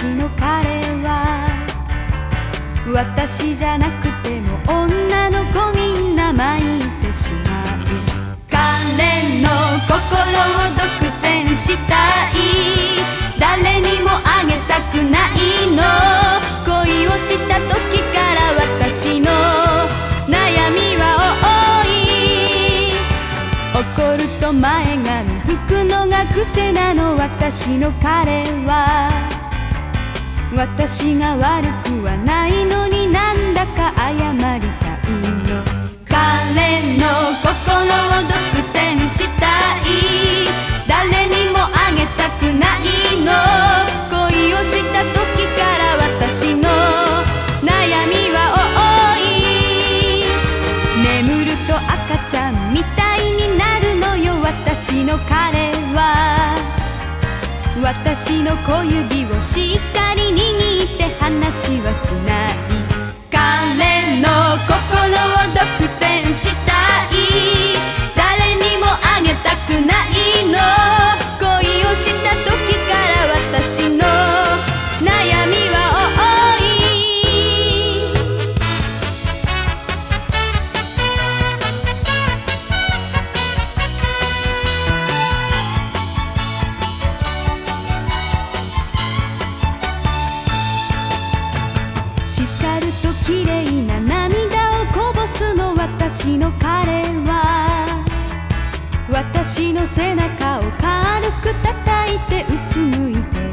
私の彼は私じゃなくても女の。子みんな巻い。てしまう彼の心を独占したい。誰にもあげたくないの。恋をした時から私の悩みは多い。怒ると前髪拭くの。が癖なの。私の彼は私が悪くはないのになんだか謝りたいの。彼の心を独占したい。誰にもあげたくないの。恋をした時から私の悩みは多い。眠ると赤ちゃんみたいになるのよ。私の彼私の小指をしっかり握って話はしない。と綺麗な涙をこぼすの私の彼は。私の背中を軽く叩いてうつむいて。